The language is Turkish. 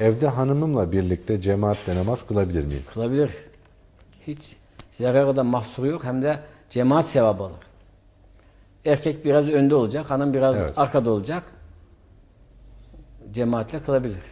Evde hanımımla birlikte cemaatle namaz kılabilir miyim? Kılabilir. Hiç zerre kadar mahsuru yok hem de cemaat sevabı alır. Erkek biraz önde olacak, hanım biraz Evet. arkada olacak. Cemaatle kılabilir.